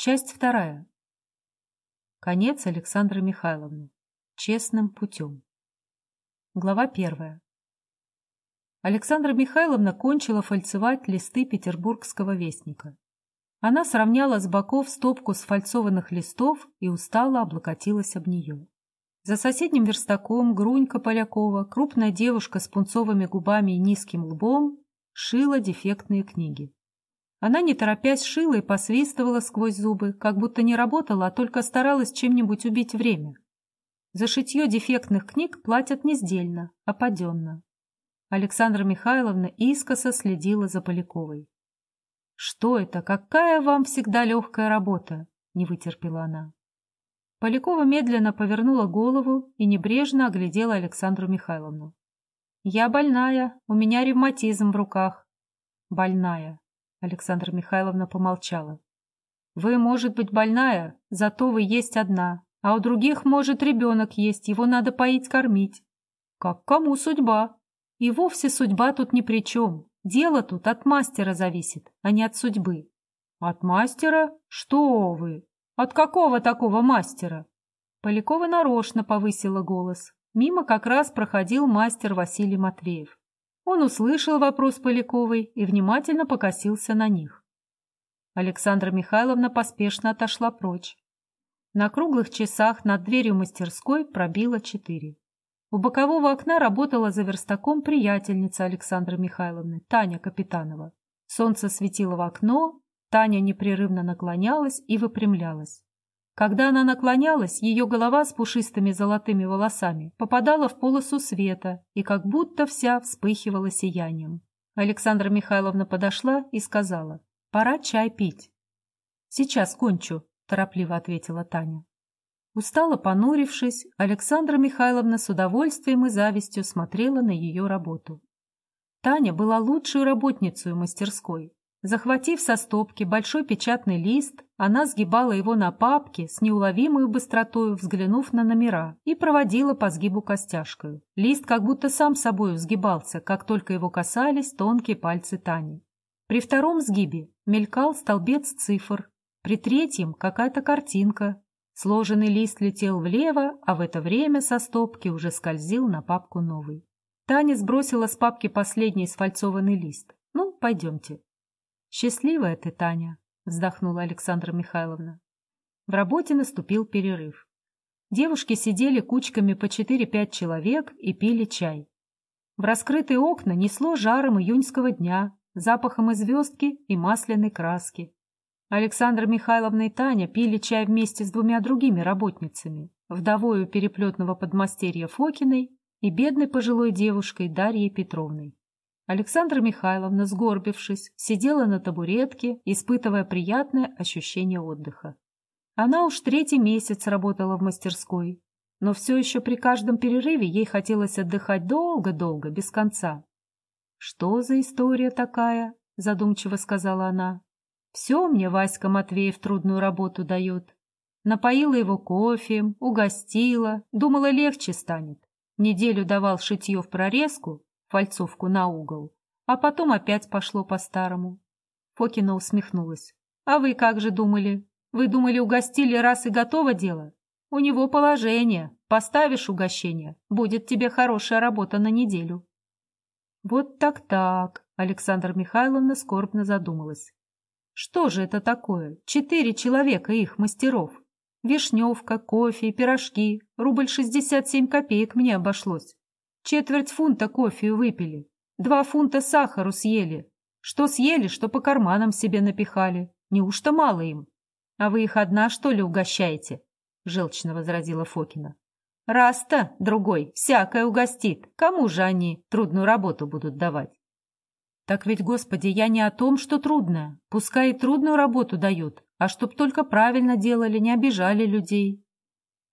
Часть вторая. Конец Александры Михайловны. Честным путем. Глава первая. Александра Михайловна кончила фальцевать листы Петербургского вестника. Она сравняла с боков стопку сфальцованных листов и устало облокотилась об нее. За соседним верстаком Грунька Полякова, крупная девушка с пунцовыми губами и низким лбом, шила дефектные книги. Она, не торопясь, шила и посвистывала сквозь зубы, как будто не работала, а только старалась чем-нибудь убить время. За шитье дефектных книг платят не сдельно, а паденно. Александра Михайловна искоса следила за Поляковой. «Что это? Какая вам всегда легкая работа?» — не вытерпела она. Полякова медленно повернула голову и небрежно оглядела Александру Михайловну. «Я больная, у меня ревматизм в руках». «Больная», Александра Михайловна помолчала. «Вы, может быть, больная, зато вы есть одна, а у других, может, ребенок есть, его надо поить, кормить. Как кому судьба? И вовсе судьба тут ни при чем. Дело тут от мастера зависит, а не от судьбы». «От мастера? Что вы? От какого такого мастера?» Полякова нарочно повысила голос. Мимо как раз проходил мастер Василий Матвеев. Он услышал вопрос Поляковой и внимательно покосился на них. Александра Михайловна поспешно отошла прочь. На круглых часах над дверью мастерской пробило четыре. У бокового окна работала за верстаком приятельница Александры Михайловны, Таня Капитанова. Солнце светило в окно, Таня непрерывно наклонялась и выпрямлялась. Когда она наклонялась, ее голова с пушистыми золотыми волосами попадала в полосу света и как будто вся вспыхивала сиянием. Александра Михайловна подошла и сказала, «Пора чай пить». «Сейчас кончу», — торопливо ответила Таня. Устало понурившись, Александра Михайловна с удовольствием и завистью смотрела на ее работу. Таня была лучшей работницей мастерской. Захватив со стопки большой печатный лист, она сгибала его на папке с неуловимой быстротой, взглянув на номера, и проводила по сгибу костяшкой. Лист как будто сам собой сгибался, как только его касались тонкие пальцы Тани. При втором сгибе мелькал столбец цифр, при третьем какая-то картинка. Сложенный лист летел влево, а в это время со стопки уже скользил на папку новый. Таня сбросила с папки последний сфальцованный лист. «Ну, пойдемте». «Счастливая ты, Таня», — вздохнула Александра Михайловна. В работе наступил перерыв. Девушки сидели кучками по 4-5 человек и пили чай. В раскрытые окна несло жаром июньского дня, запахом звездки и масляной краски. Александра Михайловна и Таня пили чай вместе с двумя другими работницами, вдовою переплетного подмастерья Фокиной и бедной пожилой девушкой Дарьей Петровной. Александра Михайловна, сгорбившись, сидела на табуретке, испытывая приятное ощущение отдыха. Она уж третий месяц работала в мастерской, но все еще при каждом перерыве ей хотелось отдыхать долго-долго, без конца. «Что за история такая?» — задумчиво сказала она. «Все мне Васька Матвеев трудную работу дает. Напоила его кофе, угостила, думала, легче станет. Неделю давал шитье в прорезку, фальцовку на угол, а потом опять пошло по-старому. Фокина усмехнулась. «А вы как же думали? Вы думали, угостили раз и готово дело? У него положение. Поставишь угощение, будет тебе хорошая работа на неделю». «Вот так-так», — Александра Михайловна скорбно задумалась. «Что же это такое? Четыре человека их, мастеров. Вишневка, кофе, пирожки. Рубль шестьдесят семь копеек мне обошлось. Четверть фунта кофе выпили, два фунта сахару съели. Что съели, что по карманам себе напихали. Неужто мало им? А вы их одна, что ли, угощаете? Желчно возразила Фокина. Раз-то, другой, всякое угостит. Кому же они трудную работу будут давать? Так ведь, Господи, я не о том, что трудное. Пускай и трудную работу дают, а чтоб только правильно делали, не обижали людей.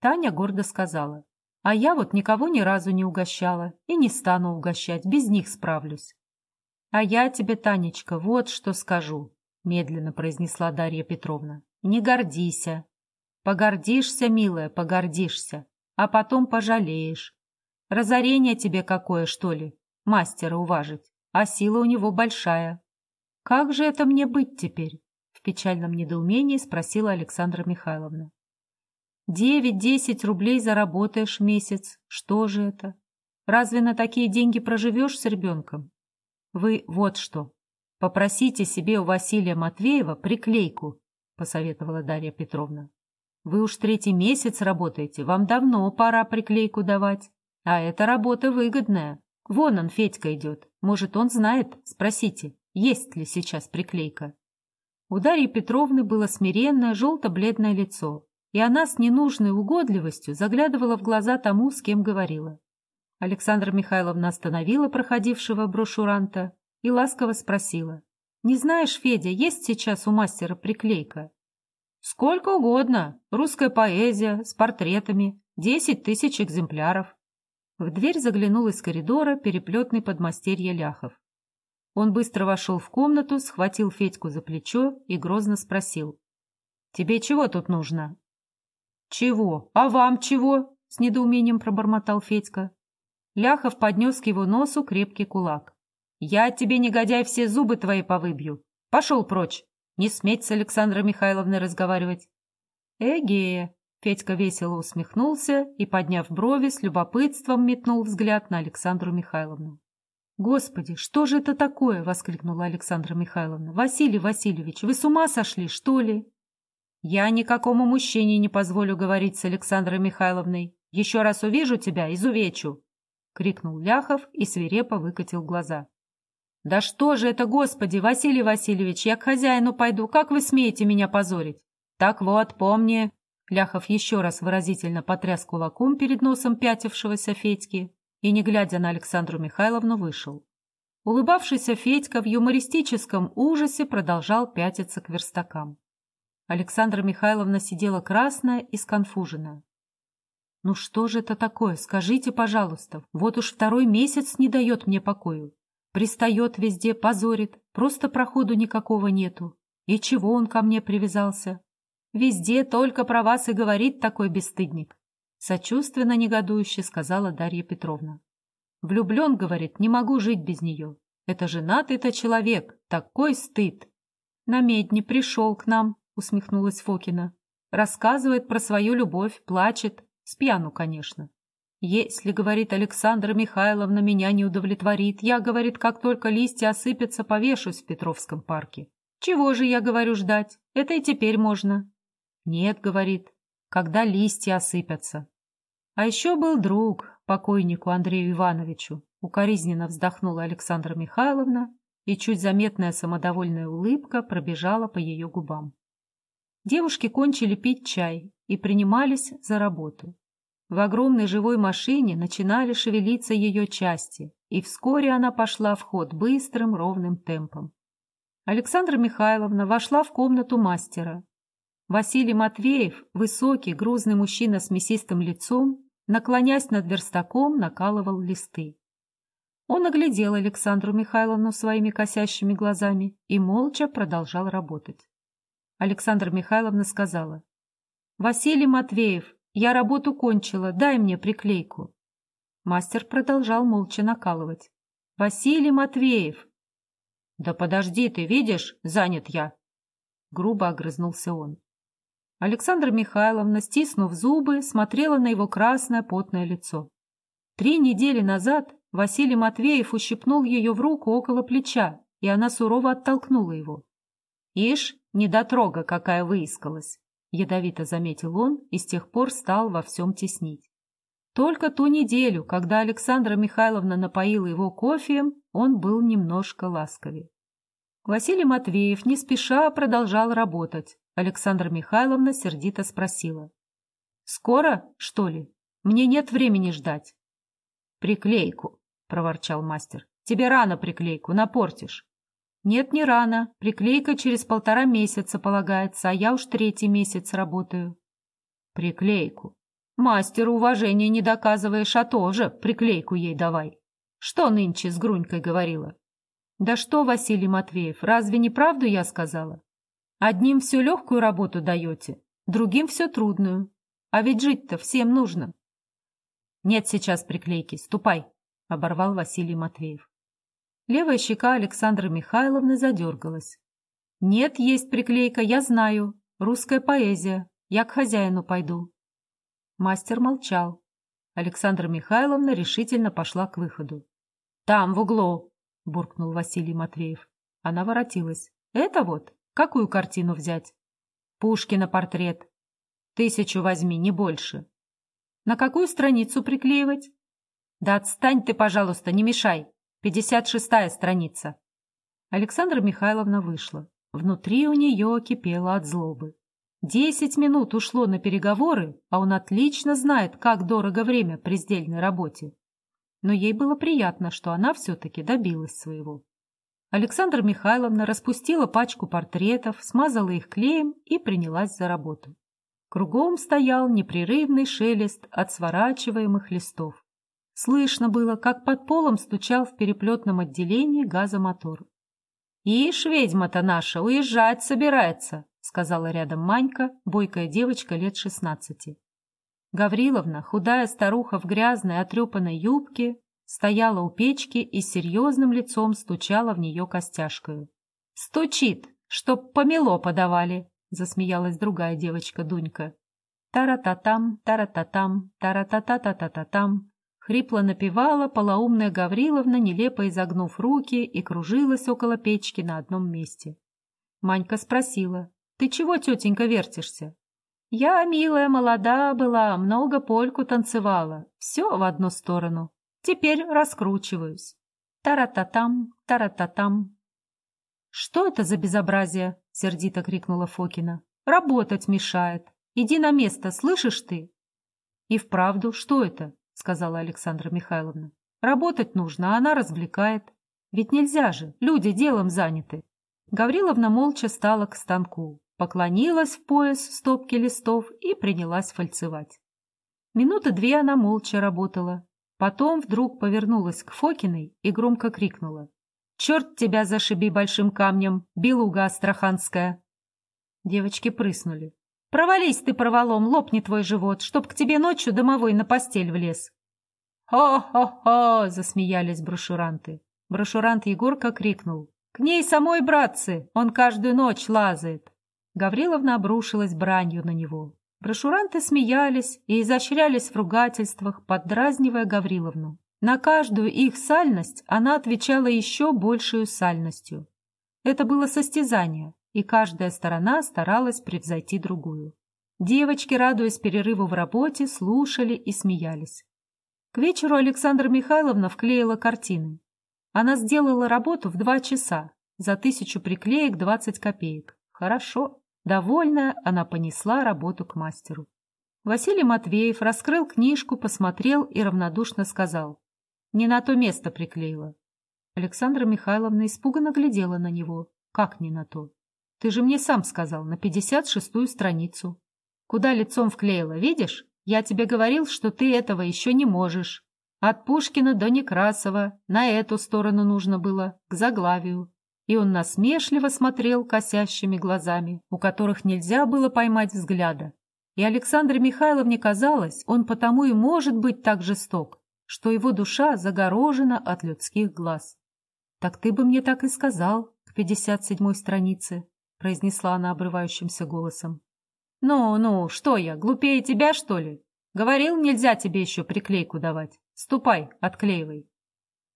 Таня гордо сказала. А я вот никого ни разу не угощала и не стану угощать, без них справлюсь. — А я тебе, Танечка, вот что скажу, — медленно произнесла Дарья Петровна. — Не гордися. Погордишься, милая, погордишься, а потом пожалеешь. Разорение тебе какое, что ли, мастера уважить, а сила у него большая. Как же это мне быть теперь? В печальном недоумении спросила Александра Михайловна. «Девять-десять рублей заработаешь в месяц. Что же это? Разве на такие деньги проживешь с ребенком? Вы вот что. Попросите себе у Василия Матвеева приклейку, посоветовала Дарья Петровна. Вы уж третий месяц работаете, вам давно пора приклейку давать. А эта работа выгодная. Вон он, Федька, идет. Может, он знает? Спросите, есть ли сейчас приклейка. У Дарьи Петровны было смиренное желто-бледное лицо, и она с ненужной угодливостью заглядывала в глаза тому, с кем говорила. Александра Михайловна остановила проходившего брошюранта и ласково спросила. «Не знаешь, Федя, есть сейчас у мастера приклейка?» «Сколько угодно. Русская поэзия, с портретами. Десять тысяч экземпляров». В дверь заглянул из коридора переплетный подмастерье Ляхов. Он быстро вошел в комнату, схватил Федьку за плечо и грозно спросил. «Тебе чего тут нужно?» «Чего? А вам чего?» — с недоумением пробормотал Федька. Ляхов поднес к его носу крепкий кулак. «Я тебе, негодяй, все зубы твои повыбью. Пошел прочь. Не сметь с Александрой Михайловной разговаривать». «Эге!» — Федька весело усмехнулся и, подняв брови, с любопытством метнул взгляд на Александру Михайловну. «Господи, что же это такое?» — воскликнула Александра Михайловна. «Василий Васильевич, вы с ума сошли, что ли?» «Я никакому мужчине не позволю говорить с Александрой Михайловной. Еще раз увижу тебя, изувечу!» — крикнул Ляхов и свирепо выкатил глаза. «Да что же это, Господи, Василий Васильевич, я к хозяину пойду, как вы смеете меня позорить?» «Так вот, помни...» Ляхов еще раз выразительно потряс кулаком перед носом пятившегося Федьки и, не глядя на Александру Михайловну, вышел. Улыбавшийся Федька в юмористическом ужасе продолжал пятиться к верстакам. Александра Михайловна сидела красная и сконфуженная. «Ну что же это такое? Скажите, пожалуйста. Вот уж второй месяц не дает мне покою. Пристает везде, позорит. Просто проходу никакого нету. И чего он ко мне привязался? Везде только про вас и говорит такой бесстыдник. Сочувственно негодующе сказала Дарья Петровна. Влюблен, говорит, не могу жить без нее. Это женатый-то человек, такой стыд. На медне пришел к нам, — усмехнулась Фокина. «Рассказывает про свою любовь, плачет. С пьяну, конечно. Если, — говорит Александра Михайловна, — меня не удовлетворит, я, — говорит, — как только листья осыпятся, повешусь в Петровском парке. Чего же, я говорю, ждать? Это и теперь можно. Нет, — говорит, — когда листья осыпятся. А еще был друг, покойнику Андрею Ивановичу. Укоризненно вздохнула Александра Михайловна, и чуть заметная самодовольная улыбка пробежала по ее губам. Девушки кончили пить чай и принимались за работу. В огромной живой машине начинали шевелиться ее части, и вскоре она пошла в ход быстрым ровным темпом. Александра Михайловна вошла в комнату мастера. Василий Матвеев, высокий, грузный мужчина с мясистым лицом, наклонясь над верстаком, накалывал листы. Он оглядел Александру Михайловну своими косящими глазами и молча продолжал работать. Александра Михайловна сказала. «Василий Матвеев, я работу кончила, дай мне приклейку». Мастер продолжал молча накалывать. «Василий Матвеев!» «Да подожди ты, видишь, занят я!» Грубо огрызнулся он. Александра Михайловна, стиснув зубы, смотрела на его красное потное лицо. Три недели назад Василий Матвеев ущипнул ее в руку около плеча, и она сурово оттолкнула его. «Ишь, недотрога какая выискалась!» — ядовито заметил он и с тех пор стал во всем теснить. Только ту неделю, когда Александра Михайловна напоила его кофеем, он был немножко ласковее. Василий Матвеев не спеша продолжал работать. Александра Михайловна сердито спросила. «Скоро, что ли? Мне нет времени ждать». «Приклейку», — проворчал мастер. «Тебе рано приклейку, напортишь». «Нет, не рано. Приклейка через полтора месяца полагается, а я уж третий месяц работаю». «Приклейку. Мастеру уважения не доказываешь, а тоже приклейку ей давай. Что нынче с Грунькой говорила?» «Да что, Василий Матвеев, разве не правду я сказала? Одним всю легкую работу даете, другим все трудную. А ведь жить-то всем нужно». «Нет сейчас приклейки, ступай», — оборвал Василий Матвеев. Левая щека Александры Михайловны задергалась. Нет, есть приклейка, я знаю. Русская поэзия. Я к хозяину пойду. Мастер молчал. Александра Михайловна решительно пошла к выходу. «Там, в углу!» — буркнул Василий Матвеев. Она воротилась. «Это вот? Какую картину взять?» «Пушкина портрет. Тысячу возьми, не больше». «На какую страницу приклеивать?» «Да отстань ты, пожалуйста, не мешай. Пятьдесят шестая страница». Александра Михайловна вышла. Внутри у нее кипело от злобы. Десять минут ушло на переговоры, а он отлично знает, как дорого время при сдельной работе. Но ей было приятно, что она все-таки добилась своего. Александра Михайловна распустила пачку портретов, смазала их клеем и принялась за работу. Кругом стоял непрерывный шелест от сворачиваемых листов. Слышно было, как под полом стучал в переплетном отделении газомотор. «Ишь, ведьма-то наша, уезжать собирается!» сказала рядом Манька, бойкая девочка лет шестнадцати. Гавриловна, худая старуха в грязной отрепанной юбке, стояла у печки и серьезным лицом стучала в нее костяшкою. «Стучит, чтоб помело подавали!» — засмеялась другая девочка Дунька. «Тара-та-там, тара-та-там, тара-та-та-та-та-та-там!» Хрипло напевала полоумная Гавриловна, нелепо изогнув руки, и кружилась около печки на одном месте. Манька спросила, ты чего, тетенька, вертишься? Я, милая, молода была, много польку танцевала. Все в одну сторону. Теперь раскручиваюсь. Тара-та-там, тара-та-там. Что это за безобразие? Сердито крикнула Фокина. Работать мешает. Иди на место, слышишь ты? И вправду, что это? Сказала Александра Михайловна. Работать нужно, а она развлекает. Ведь нельзя же, люди делом заняты. Гавриловна молча стала к станку поклонилась в пояс стопки листов и принялась фальцевать. Минуты две она молча работала. Потом вдруг повернулась к Фокиной и громко крикнула. «Черт тебя зашиби большим камнем, белуга астраханская!» Девочки прыснули. «Провались ты провалом, лопни твой живот, чтоб к тебе ночью домовой на постель влез!» «Хо-хо-хо!» — засмеялись брошюранты. Брошюрант Егорка крикнул. «К ней самой, братцы! Он каждую ночь лазает!» Гавриловна обрушилась бранью на него. Брошюранты смеялись и изощрялись в ругательствах, поддразнивая Гавриловну. На каждую их сальность она отвечала еще большую сальностью. Это было состязание, и каждая сторона старалась превзойти другую. Девочки, радуясь перерыву в работе, слушали и смеялись. К вечеру Александра Михайловна вклеила картины. Она сделала работу в два часа, за тысячу приклеек двадцать копеек. Хорошо. Довольная, она понесла работу к мастеру. Василий Матвеев раскрыл книжку, посмотрел и равнодушно сказал. «Не на то место приклеила». Александра Михайловна испуганно глядела на него. «Как не на то? Ты же мне сам сказал, на пятьдесят шестую страницу. Куда лицом вклеила, видишь? Я тебе говорил, что ты этого еще не можешь. От Пушкина до Некрасова на эту сторону нужно было, к заглавию и он насмешливо смотрел косящими глазами, у которых нельзя было поймать взгляда. И Александре Михайловне казалось, он потому и может быть так жесток, что его душа загорожена от людских глаз. «Так ты бы мне так и сказал к пятьдесят седьмой странице», произнесла она обрывающимся голосом. «Ну, ну, что я, глупее тебя, что ли? Говорил, нельзя тебе еще приклейку давать. Ступай, отклеивай».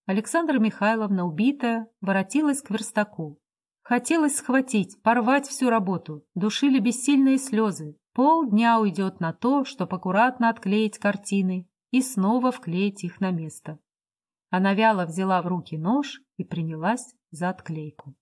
Александра Михайловна, убитая, воротилась к верстаку. Хотелось схватить, порвать всю работу, душили бессильные слезы. Полдня уйдет на то, чтобы аккуратно отклеить картины и снова вклеить их на место. Она вяло взяла в руки нож и принялась за отклейку.